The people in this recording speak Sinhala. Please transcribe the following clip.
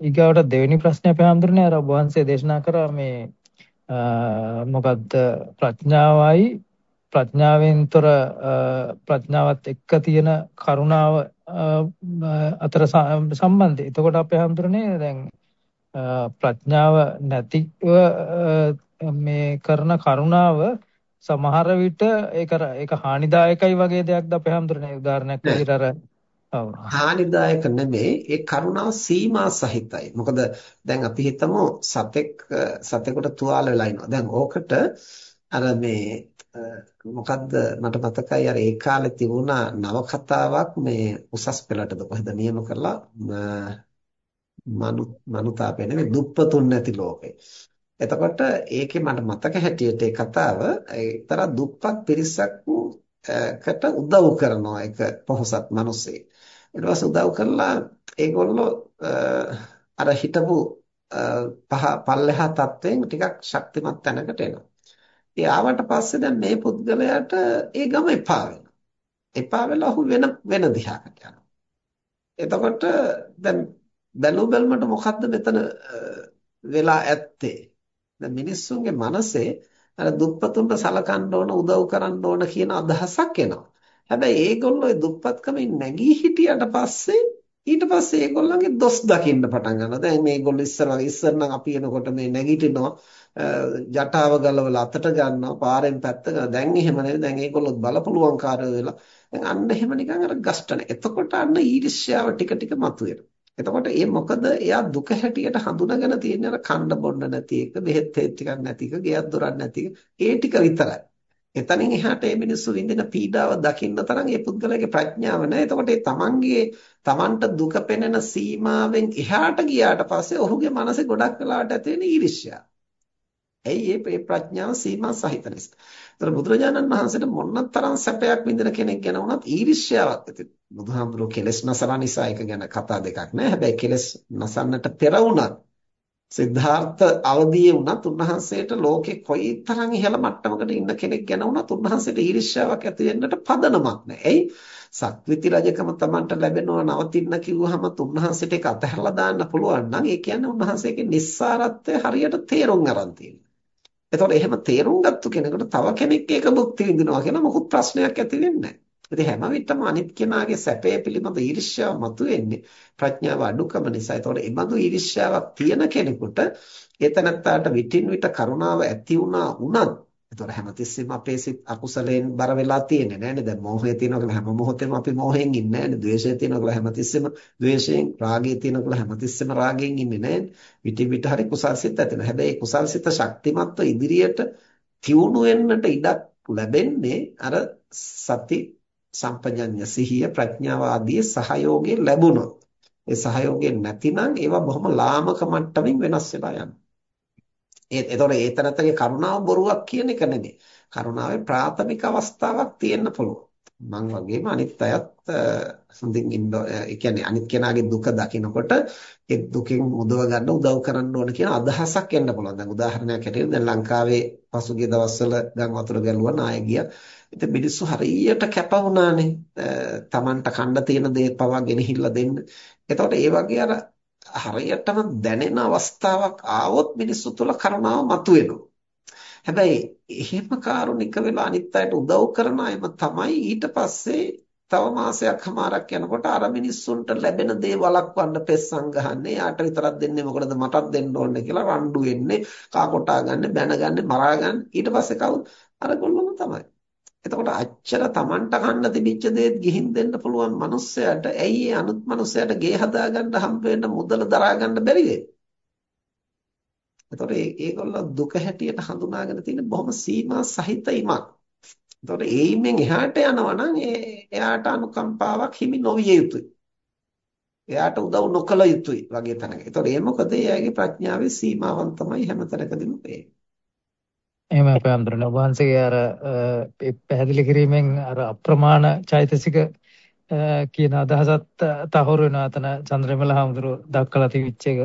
ඊගාවට දෙවෙනි ප්‍රශ්නේ අපේ හඳුරන්නේ අර වහන්සේ දේශනා කරා මේ මොකද්ද ප්‍රඥාවයි ප්‍රඥාවෙන්තර ප්‍රඥාවත් එක්ක තියෙන කරුණාව අතර සම්බන්ධය. එතකොට අපේ හඳුරන්නේ දැන් ප්‍රඥාව නැතිව මේ කරන කරුණාව සමහර විට ඒක ඒක හානිදායකයි වගේ දෙයක්ද අපේ හඳුරන්නේ උදාහරණයක් විදිහට අර ඔව් හානිදායක නෙමෙයි ඒ කරුණාව සීමා සහිතයි. මොකද දැන් අපි හිතමු සතෙක් සතෙකුට තුවාල වෙලා ඉනවා දැන් ඕකට අර මේ මොකද්ද මට මතකයි අර ඒ කාලේ තිබුණා නවකතාවක් මේ උසස් පෙළටද කොහෙද නියම කරලා මනු මනුතාපේ නෙමෙයි දුප්පතුන් නැති ලෝකේ. එතකොට ඒකේ මට මතක හැටියට ඒ කතාව එක්තරා දුප්පත් පිරිසක්කට උදව් කරනවා එක පොහොසත් මිනිස්සෙක්. ඊට පස්සේ උදව් කරලා ඒගොල්ලෝ අර හිටපු පහ පල්ලෙහා තත්වයෙන් ටිකක් ශක්තිමත් තැනකට එනවා. ඒ ආවට පස්සේ දැන් මේ පුද්ගලයාට ඒ ගම එපා වෙනවා. එපා වෙලා ඔහු වෙන වෙන දිහාකට යනවා. එතකොට දැන් බැලු බැලමට මොකද්ද මෙතන වෙලා ඇත්තේ? දැන් මිනිස්සුන්ගේ මනසේ අර දුප්පතුන්ට සලකන්න ඕන උදව් කරන්න ඕන කියන අදහසක් එනවා. හැබැයි ඒගොල්ලෝ ඒ දුප්පත්කමින් නැගී හිටියට පස්සේ ඊට පස්සේ ඒගොල්ලන්ගේ දොස් දකින්න පටන් ගන්නවා. දැන් මේගොල්ලෝ ඉස්සර වගේ ඉස්සර නම් අපි එනකොට මේ නැගිටිනවා ජටාව ගලවලා අතට ගන්නවා පාරෙන් පැත්ත ගන්නවා. දැන් එහෙම නෙවෙයි. දැන් ඒගොල්ලෝ බලපුලුවන්කාරයෝ වෙලා දැන් අන්න එහෙම නිකන් අර ගස්ටන. එතකොට අන්න ඊර්ෂ්‍යාව ටික ටික මතුවෙනවා. එතකොට ඒ මොකද එයා දුක හැටියට හඳුනාගෙන තියෙන අර කන්න බොන්න නැති එක, බෙහෙත් තෙත් ටිකක් නැති එක, ගෙයක් දොරක් නැති එක, ඒ ටික විතරයි. එතනින් එහාට මේ මිනිස්සු විඳින පීඩාව දකින්න තරම් ඒ පුද්ගලයාගේ ප්‍රඥාව නැහැ. එතකොට ඒ තමන්ගේ තමන්ට දුක පෙනෙන සීමාවෙන් එහාට ගියාට පස්සේ ඔහුගේ මනසේ ගොඩක් වෙලාවට ඇති වෙන ඊර්ෂ්‍යාව. ඇයි මේ ප්‍රඥාව සීමා සහිත නිසා. ඒතර බුදුරජාණන් වහන්සේට මොනතරම් සැපයක් විඳින කෙනෙක් ගැන වුණත් ඊර්ෂ්‍යාවක් ඇති. බුදුහාමුදුරුවෝ කෙලස් නසලා නිසා ඒක ගැන කතා දෙකක් නෑ. හැබැයි කෙලස් නසන්නට පෙර වුණත් සිද්ධාර්ථ අවදියේ වුණත් උන්වහන්සේට ලෝකේ කොයිතරම් ඉහළ මට්ටමකට ඉන්න කෙනෙක් ගැන වුණත් උන්වහන්සේට ඊර්ෂ්‍යාවක් ඇති වෙන්නට පදනමක් නෑ. එයි සක්විති රජකම Tamanට ලැබෙනවා නවතින්න කිව්වහම උන්වහන්සේට ඒක අතහැරලා දාන්න පුළුවන් නම් ඒ කියන්නේ උන්වහන්සේගේ නිස්සාරත්වය හරියට තේරුම් ගන්න තියෙනවා. එතකොට එහෙම තේරුම් ගත්තු කෙනෙකුට තව කෙනෙක් ඒක භුක්ති විඳිනවා කියලා මොකුත් ප්‍රශ්නයක් ඇති වෙන්නේ නැහැ. ඉතින් හැම විටම අනිත් කෙනාගේ සැපය පිළිබඳ ඊර්ෂ්‍යාව මතුවෙන්නේ ප්‍රඥාව අඩුකම නිසා. ඒතකොට ඒ බඳු ඊර්ෂ්‍යාවක් තියෙන කෙනෙකුට ඒතනත්තාට විටින් විට කරුණාව ඇති වුණා උනත් ඒතකොට හැමතිස්සෙම අපේ සිත් අකුසලයෙන් බර වෙලා තියෙන්නේ නෑනේ. දැන් මෝහය තියෙනවා කියලා හැම මොහොතෙම අපි මෝහයෙන් ඉන්නේ නෑනේ. ද්වේෂය තියෙනවා කියලා හැමතිස්සෙම ද්වේෂයෙන්, රාගය තියෙනවා කියලා හැමතිස්සෙම රාගයෙන් ඉන්නේ නෑනේ. විටි විට හරි කුසල්සිත ඇති වෙනවා. හැබැයි කුසල්සිත ශක්තිමත්ව ඉදිරියට තියුණු වෙන්නට ඉඩක් ලැබෙන්නේ අර සති සම්පජඤ්ඤ සිහිය ප්‍රඥාව ආදී සහයෝගය ලැබුණොත්. ඒ සහයෝගය නැතිනම් ඒවා බොහොම ලාමක මට්ටමින් වෙනස් වෙලා යනවා. ඒ එතකොට ඒ තරතගේ කරුණාව බොරුවක් කියන එක නෙමෙයි. කරුණාවේ ප්‍රාථමික අවස්ථාවක් තියෙන්න පුළුවන්. මං වගේම අනිත් අයත් හොඳින් ඉන්න ඒ කියන්නේ අනිත් කෙනාගේ දුක දකිනකොට ඒ දුකෙන් මුදව ගන්න උදව් කරන්න ඕන කියන අදහසක් එන්න පුළුවන්. දැන් උදාහරණයක් හැටියට දැන් ලංකාවේ පසුගිය දවස්වල ගම් වතුර ගැලුවා නාය ගියා. ඉතින් මිනිස්සු හරියට කැප වුණානේ. Tamanට කන්න තියෙන දේ පවා ගෙනහිල්ලා දෙන්න. එතකොට ඒ වගේ අර හරියටම දැනෙන අවස්ථාවක් ආවොත් මිනිස්සු තුළ කරුණාව මතුවෙනවා. හැබැයි එහෙම කාරුණික වෙලා අනිත් අයට උදව් කරන අයම තමයි ඊට පස්සේ තව මාසයක් හමාරක් යනකොට අර මිනිස්සුන්ට ලැබෙන දේ වළක්වන්න පෙස්සම් ගහන්නේ. යාට විතරක් දෙන්නේ මොකටද මටත් දෙන්න ඕනේ කියලා රණ්ඩු වෙන්නේ, කා කොටා ගන්න, බැන ගන්න, මරා ගන්න. ඊට පස්සේ කවුද? අර ගොල්ලොම තමයි. එතකොට අච්චර Tamanට කන්න තිබිච්ච දේත් ගිහින් දෙන්න පුළුවන් මිනිස්සයාට ඇයි ඒ අනුත් මිනිස්සයාට ගේ හදාගන්න හම්බ වෙන්න මුදල දරා ගන්න බැරි වෙන්නේ? එතකොට ඒගොල්ලෝ දුක හැටියට හඳුනාගෙන තියෙන බොහොම සීමා සහිත ඉමක්. එතකොට ඒ ඉමෙන් එහාට යනවා නම් එයාට අනුකම්පාවක් හිමි නොවිය යුතුයි. එයාට උදව් නොකළ යුතුයි වගේ තැනක. එතකොට ඒ මොකද එයාගේ ප්‍රඥාවේ සීමාවන් තමයි හැමතැනකදීම පේන්නේ. එහෙම අපේ අඳුරන වහන්සේගේ අර පැහැදිලි කිරීමෙන් අර අප්‍රමාණ චෛතසික කියන අදහසත් තහවුරු වෙනවා අතන චන්ද්‍රමල හාමුදුරුව දක්කලා තිබිච්ච එක.